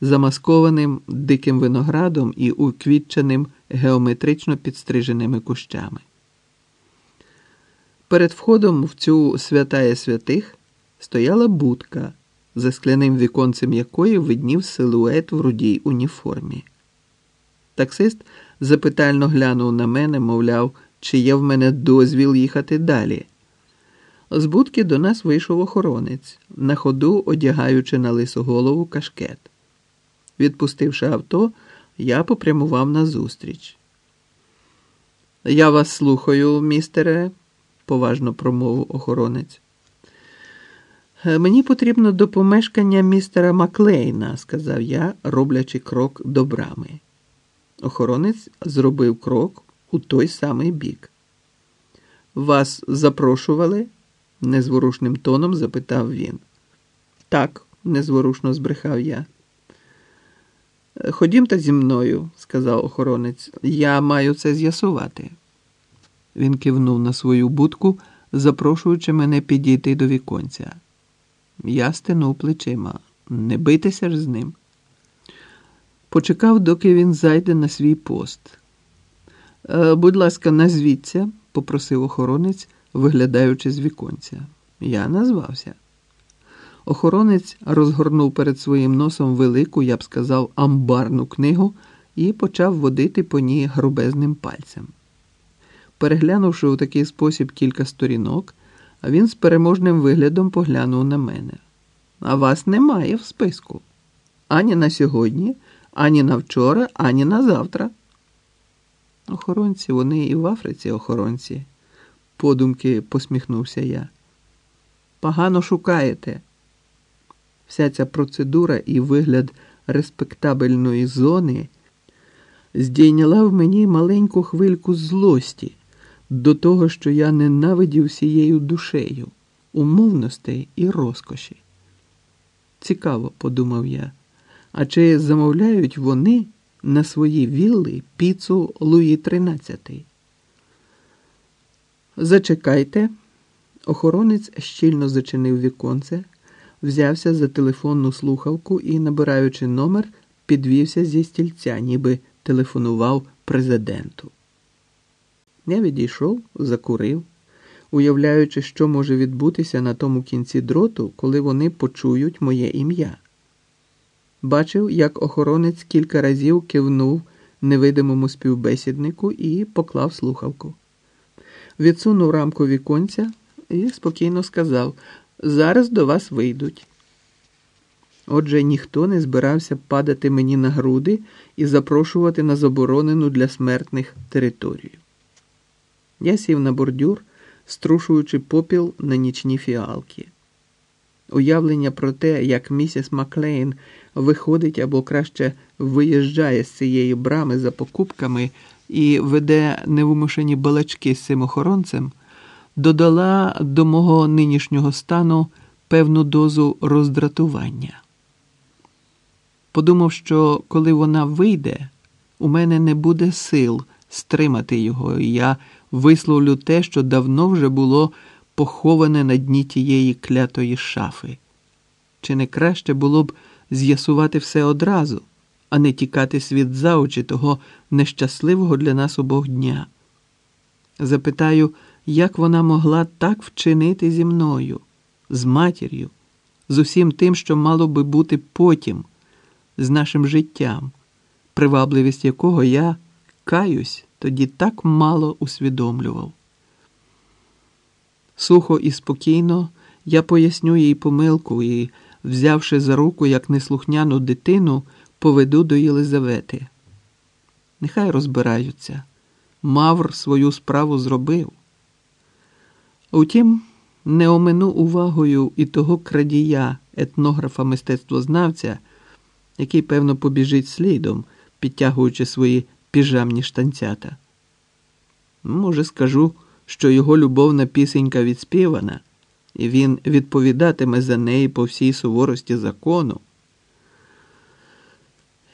замаскованим диким виноградом і уквітченим геометрично підстриженими кущами. Перед входом в цю святая святих стояла будка, за скляним віконцем якої виднів силует в рудій уніформі. Таксист запитально глянув на мене, мовляв, чи є в мене дозвіл їхати далі. З будки до нас вийшов охоронець, на ходу одягаючи на лису голову кашкет. Відпустивши авто, я попрямував назустріч. Я вас слухаю, містере, поважно промовив охоронець. «Е, Мені потрібно до помешкання містера Маклейна, сказав я, роблячи крок до брами. Охоронець зробив крок у той самий бік. Вас запрошували? незворушним тоном запитав він. Так, незворушно збрехав я. Ходімте зі мною, сказав охоронець, я маю це з'ясувати. Він кивнув на свою будку, запрошуючи мене підійти до віконця. Я стинув плечима. Не битися ж з ним. Почекав, доки він зайде на свій пост. «Е, Будь ласка, назвіться, попросив охоронець, виглядаючи з віконця. Я назвався. Охоронець розгорнув перед своїм носом велику, я б сказав, амбарну книгу і почав водити по ній грубезним пальцем. Переглянувши у такий спосіб кілька сторінок, він з переможним виглядом поглянув на мене. А вас немає в списку. Ані на сьогодні, ані на вчора, ані на завтра. Охоронці, вони і в Африці охоронці, подумки посміхнувся я. Погано шукаєте. Вся ця процедура і вигляд респектабельної зони здійняла в мені маленьку хвильку злості до того, що я ненавидів всією душею, умовностей і розкоші. Цікаво, подумав я, а чи замовляють вони на свої вілли піцу Луї XIII? Зачекайте. Охоронець щільно зачинив віконце, взявся за телефонну слухавку і, набираючи номер, підвівся зі стільця, ніби телефонував президенту. Я відійшов, закурив, уявляючи, що може відбутися на тому кінці дроту, коли вони почують моє ім'я. Бачив, як охоронець кілька разів кивнув невидимому співбесіднику і поклав слухавку. Відсунув рамку віконця і спокійно сказав: зараз до вас вийдуть. Отже, ніхто не збирався падати мені на груди і запрошувати на заборонену для смертних територію. Я сів на бордюр, струшуючи попіл на нічні фіалки. Уявлення про те, як місіс Маклейн виходить або краще виїжджає з цієї брами за покупками і веде невимушені балачки з цим охоронцем, додала до мого нинішнього стану певну дозу роздратування. Подумав, що коли вона вийде, у мене не буде сил стримати його, і я висловлю те, що давно вже було поховане на дні тієї клятої шафи. Чи не краще було б з'ясувати все одразу, а не тікати світ за очі того нещасливого для нас обох дня? Запитаю, як вона могла так вчинити зі мною, з матір'ю, з усім тим, що мало би бути потім, з нашим життям, привабливість якого я каюсь тоді так мало усвідомлював. Сухо і спокійно я поясню їй помилку і, взявши за руку як неслухняну дитину, поведу до Єлизавети. Нехай розбираються. Мавр свою справу зробив. Утім, не омину увагою і того крадія, етнографа мистецтвознавця, який, певно, побіжить слідом, підтягуючи свої піжамні штанцята. Може, скажу, що його любовна пісенька відспівана, і він відповідатиме за неї по всій суворості закону.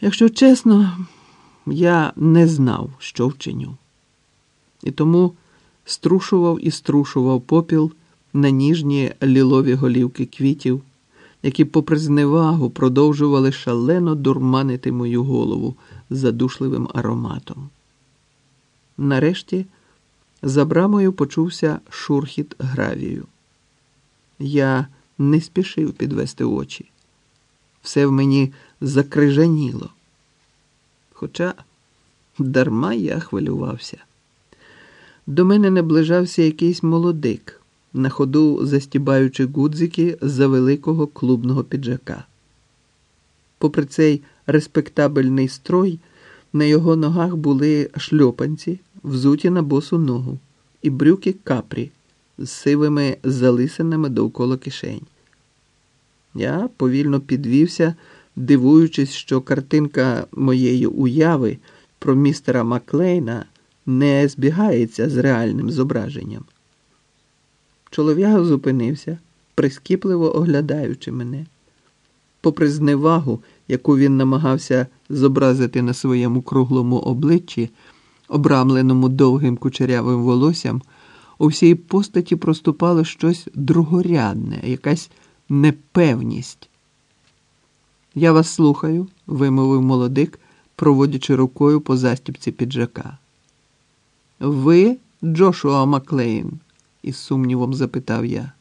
Якщо чесно, я не знав, що вчиню, і тому струшував і струшував попіл на ніжні лілові голівки квітів, які, попри зневагу, продовжували шалено дурманити мою голову задушливим ароматом. Нарешті за брамою почувся шурхіт гравію. Я не спішив підвести очі. Все в мені закрижаніло. Хоча дарма я хвилювався. До мене наближався якийсь молодик, на ходу застібаючи гудзики за великого клубного піджака. Попри цей респектабельний строй, на його ногах були шльопанці, взуті на босу ногу, і брюки капрі з сивими залисинами довкола кишень. Я повільно підвівся, дивуючись, що картинка моєї уяви про містера Маклейна не збігається з реальним зображенням. Чолов'яга зупинився, прискіпливо оглядаючи мене. Попри зневагу, яку він намагався зобразити на своєму круглому обличчі, обрамленому довгим кучерявим волоссям, у всій постаті проступало щось другорядне, якась непевність. Я вас слухаю, вимовив молодик, проводячи рукою по застібці піджака. Ви Джошуа Маклейн? із сумнівом запитав я.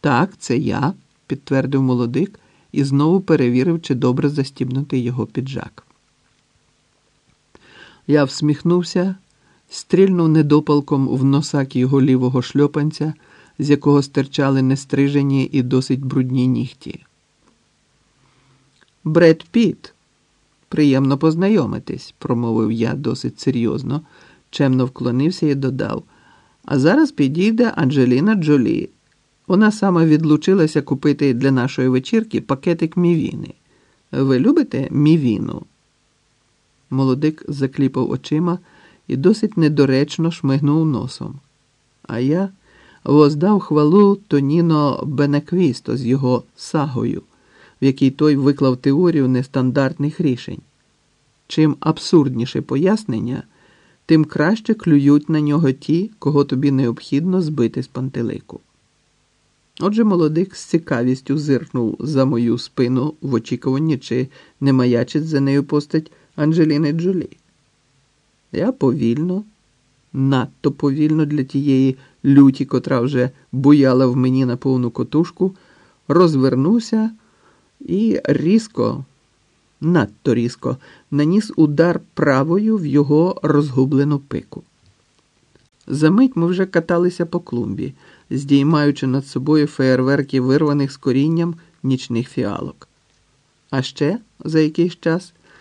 Так, це я, підтвердив молодик і знову перевірив, чи добре застібнутий його піджак. Я всміхнувся, стрільнув недопалком в носак його лівого шльопанця, з якого стирчали нестрижені і досить брудні нігті. Бред Піт, приємно познайомитись, промовив я досить серйозно, чемно вклонився і додав. А зараз підійде Анджеліна Джолі. Вона саме відлучилася купити для нашої вечірки пакетик мівіни. Ви любите мівіну? Молодик закліпав очима і досить недоречно шмигнув носом. А я воздав хвалу Тоніно Бенеквісто з його сагою, в якій той виклав теорію нестандартних рішень. Чим абсурдніше пояснення, тим краще клюють на нього ті, кого тобі необхідно збити з пантелику. Отже, молодик з цікавістю зиркнув за мою спину в очікуванні, чи не маячить за нею постать Анджеліни Джолі. Я повільно, надто повільно для тієї люті, котра вже буяла в мені на повну котушку, розвернувся і різко, надто різко, наніс удар правою в його розгублену пику. Замить ми вже каталися по клумбі, здіймаючи над собою феєрверки вирваних з корінням нічних фіалок. А ще за якийсь час